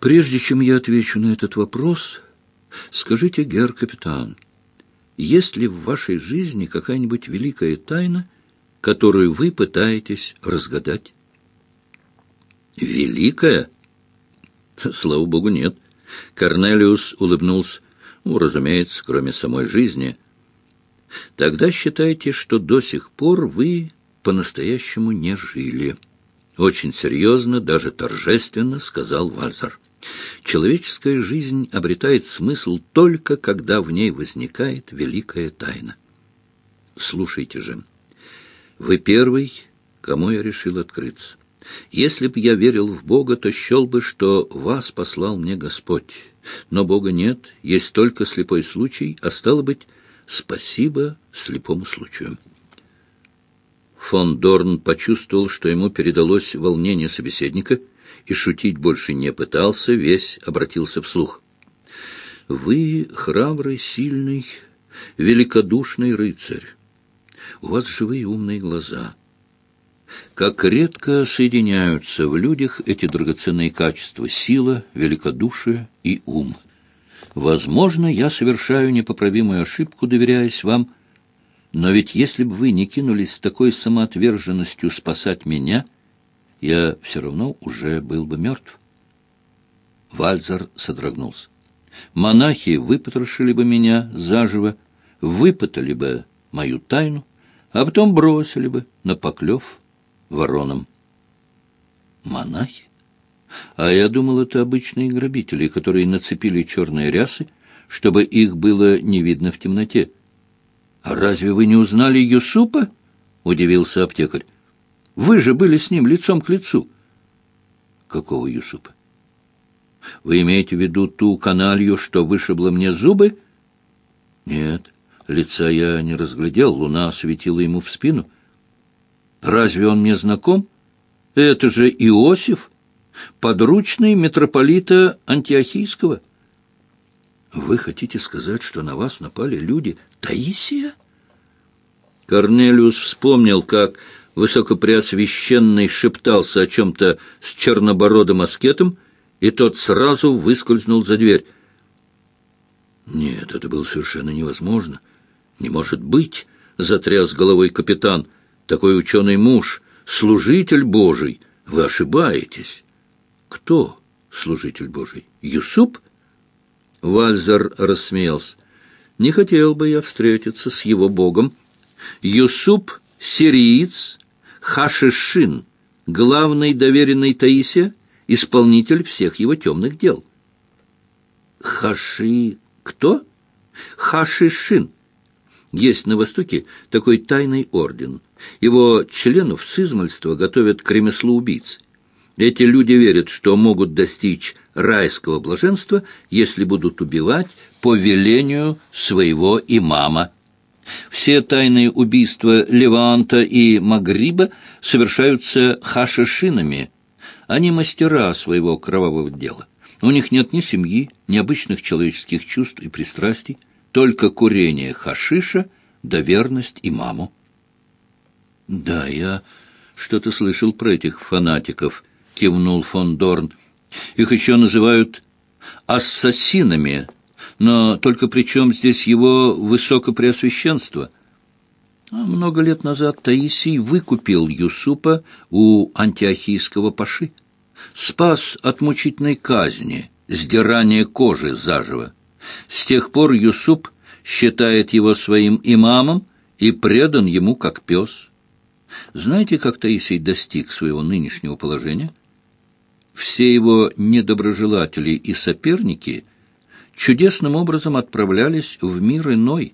Прежде чем я отвечу на этот вопрос, скажите, гер капитан, есть ли в вашей жизни какая-нибудь великая тайна, которую вы пытаетесь разгадать? Великая? Слава богу, нет. Корнелиус улыбнулся. Ну, разумеется, кроме самой жизни. Тогда считайте, что до сих пор вы по-настоящему не жили. Очень серьезно, даже торжественно сказал Вальзер. Человеческая жизнь обретает смысл только, когда в ней возникает великая тайна. Слушайте же, вы первый, кому я решил открыться. Если б я верил в Бога, то счел бы, что вас послал мне Господь. Но Бога нет, есть только слепой случай, а стало быть, спасибо слепому случаю. Фон Дорн почувствовал, что ему передалось волнение собеседника — и шутить больше не пытался, весь обратился вслух. «Вы храбрый, сильный, великодушный рыцарь. У вас живые умные глаза. Как редко соединяются в людях эти драгоценные качества — сила, великодушие и ум. Возможно, я совершаю непоправимую ошибку, доверяясь вам, но ведь если бы вы не кинулись с такой самоотверженностью спасать меня — я все равно уже был бы мертв. Вальзер содрогнулся. Монахи выпотрошили бы меня заживо, выпытали бы мою тайну, а потом бросили бы на поклев вороном. Монахи? А я думал, это обычные грабители, которые нацепили черные рясы, чтобы их было не видно в темноте. «А разве вы не узнали Юсупа?» — удивился аптекарь. Вы же были с ним лицом к лицу. Какого Юсупа? Вы имеете в виду ту каналью, что вышибла мне зубы? Нет, лица я не разглядел, луна осветила ему в спину. Разве он мне знаком? Это же Иосиф, подручный митрополита Антиохийского. Вы хотите сказать, что на вас напали люди Таисия? Корнелиус вспомнил, как Высокопреосвященный шептался о чем-то с чернобородым аскетом, и тот сразу выскользнул за дверь. Нет, это было совершенно невозможно. Не может быть, затряс головой капитан. Такой ученый муж, служитель Божий. Вы ошибаетесь. Кто служитель Божий? Юсуп? Вальзер рассмеялся. Не хотел бы я встретиться с его богом. Юсуп — сириец, Хашишин, главный доверенный Таисия, исполнитель всех его темных дел. Хаши... кто? Хашишин. Есть на Востоке такой тайный орден. Его членов с измальства готовят к ремеслу убийц. Эти люди верят, что могут достичь райского блаженства, если будут убивать по велению своего имама все тайные убийства Леванта и Магриба совершаются хашишинами. Они мастера своего кровавого дела. У них нет ни семьи, ни обычных человеческих чувств и пристрастий, только курение хашиша да верность имаму. «Да, я что-то слышал про этих фанатиков», — кивнул фон Дорн. «Их еще называют ассасинами» Но только при чем здесь его высокопреосвященство? А много лет назад Таисий выкупил Юсупа у антиохийского паши, спас от мучительной казни, сдирания кожи заживо. С тех пор Юсуп считает его своим имамом и предан ему как пес. Знаете, как Таисий достиг своего нынешнего положения? Все его недоброжелатели и соперники – чудесным образом отправлялись в мир иной.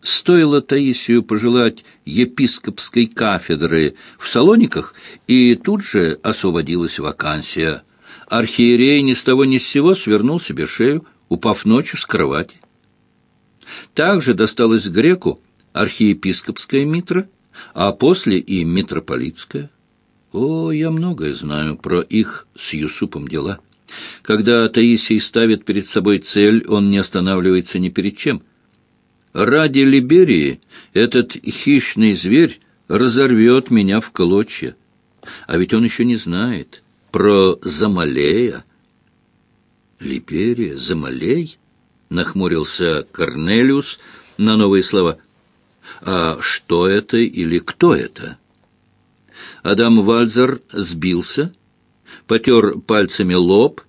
Стоило Таисию пожелать епископской кафедры в Салониках, и тут же освободилась вакансия. Архиерей ни с того ни с сего свернул себе шею, упав ночью с кровати. Также досталось греку архиепископская митра, а после и митрополитская. О, я многое знаю про их с Юсупом дела. Когда Таисий ставит перед собой цель, он не останавливается ни перед чем. Ради Либерии этот хищный зверь разорвет меня в клочья. А ведь он еще не знает про Замалея. Либерия, Замалей? Нахмурился Корнелиус на новые слова. А что это или кто это? Адам Вальзер сбился, потер пальцами лоб.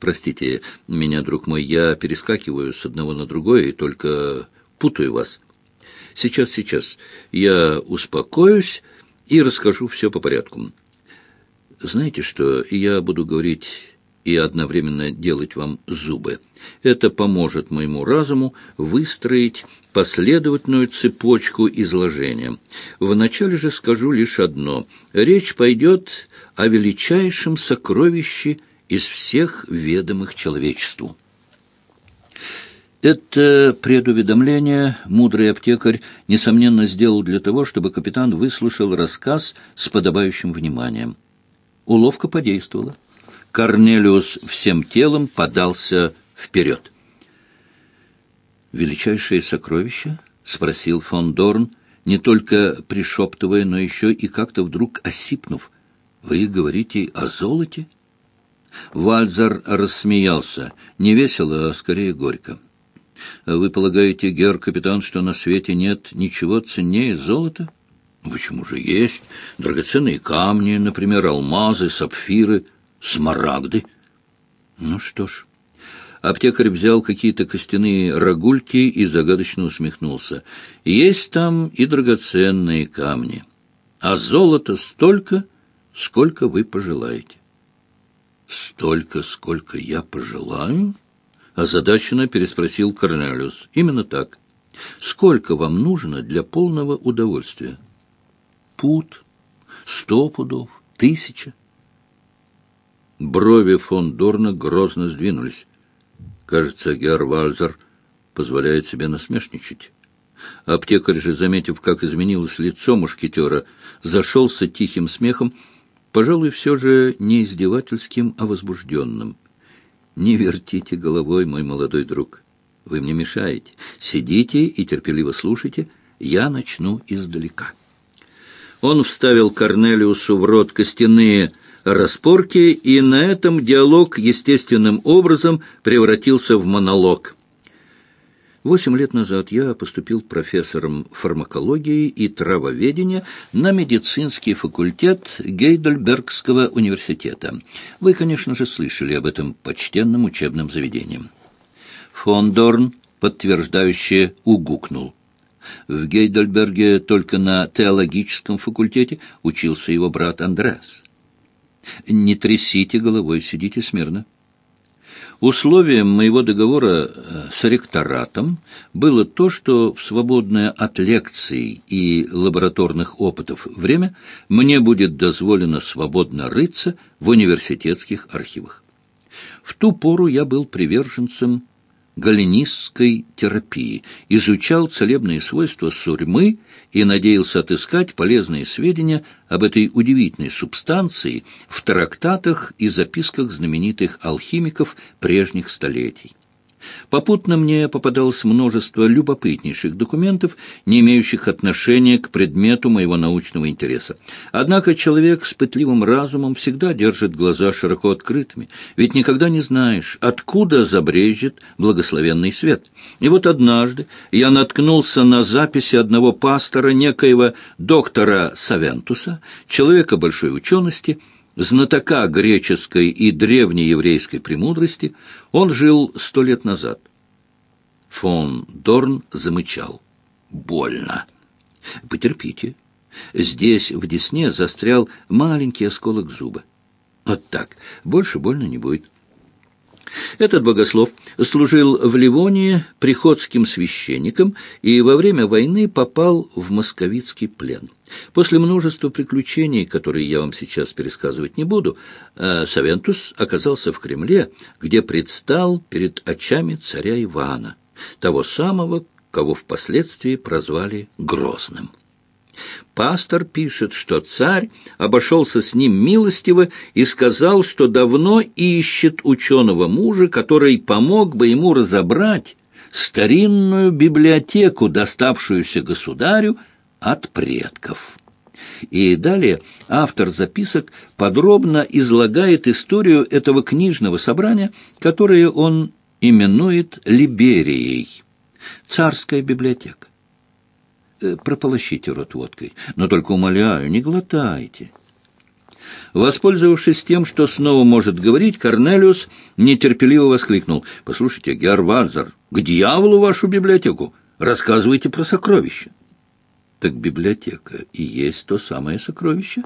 Простите меня, друг мой, я перескакиваю с одного на другое и только путаю вас. Сейчас, сейчас, я успокоюсь и расскажу все по порядку. Знаете что, я буду говорить и одновременно делать вам зубы. Это поможет моему разуму выстроить последовательную цепочку изложения. Вначале же скажу лишь одно. Речь пойдет о величайшем сокровище из всех ведомых человечеству. Это предуведомление мудрый аптекарь, несомненно, сделал для того, чтобы капитан выслушал рассказ с подобающим вниманием. Уловка подействовала. Корнелиус всем телом подался вперед. «Величайшее сокровище?» — спросил фон Дорн, не только пришептывая, но еще и как-то вдруг осипнув. «Вы говорите о золоте?» Вальзар рассмеялся, не весело, а скорее горько. «Вы полагаете, гер-капитан, что на свете нет ничего ценнее золота?» «Почему же есть? Драгоценные камни, например, алмазы, сапфиры» смарагды. Ну что ж, аптекарь взял какие-то костяные рогульки и загадочно усмехнулся. Есть там и драгоценные камни, а золота столько, сколько вы пожелаете. Столько, сколько я пожелаю? Озадаченно переспросил Корнелиус. Именно так. Сколько вам нужно для полного удовольствия? Пут, сто пудов, тысяча? Брови фон Дорна грозно сдвинулись. Кажется, Герр Вальзер позволяет себе насмешничать. Аптекарь же, заметив, как изменилось лицо мушкетера, зашелся тихим смехом, пожалуй, все же не издевательским, а возбужденным. «Не вертите головой, мой молодой друг. Вы мне мешаете. Сидите и терпеливо слушайте. Я начну издалека». Он вставил Корнелиусу в рот костяные распорки, и на этом диалог естественным образом превратился в монолог. Восемь лет назад я поступил профессором фармакологии и травоведения на медицинский факультет Гейдельбергского университета. Вы, конечно же, слышали об этом почтенном учебном заведении. Фон Дорн подтверждающе угукнул. В Гейдельберге только на теологическом факультете учился его брат Андреас. Не трясите головой, сидите смирно. Условием моего договора э, с ректоратом было то, что в свободное от лекций и лабораторных опытов время мне будет дозволено свободно рыться в университетских архивах. В ту пору я был приверженцем галинистской терапии, изучал целебные свойства сурьмы и надеялся отыскать полезные сведения об этой удивительной субстанции в трактатах и записках знаменитых алхимиков прежних столетий. Попутно мне попадалось множество любопытнейших документов, не имеющих отношения к предмету моего научного интереса. Однако человек с пытливым разумом всегда держит глаза широко открытыми, ведь никогда не знаешь, откуда забрежет благословенный свет. И вот однажды я наткнулся на записи одного пастора, некоего доктора Савентуса, человека большой учености, знатока греческой и древнееврейской премудрости, он жил сто лет назад. Фон Дорн замычал. «Больно». «Потерпите. Здесь, в десне, застрял маленький осколок зуба. Вот так. Больше больно не будет». Этот богослов служил в Ливонии приходским священником и во время войны попал в московицкий плен. После множества приключений, которые я вам сейчас пересказывать не буду, э, Савентус оказался в Кремле, где предстал перед очами царя Ивана, того самого, кого впоследствии прозвали Грозным. Пастор пишет, что царь обошелся с ним милостиво и сказал, что давно ищет ученого мужа, который помог бы ему разобрать старинную библиотеку, доставшуюся государю от предков. И далее автор записок подробно излагает историю этого книжного собрания, которое он именует Либерией. Царская библиотека. Э, прополощите рот водкой, но только умоляю, не глотайте. Воспользовавшись тем, что снова может говорить, Корнелиус нетерпеливо воскликнул. «Послушайте, Герр Вальзер, к дьяволу вашу библиотеку! Рассказывайте про сокровища!» «Так библиотека и есть то самое сокровище»,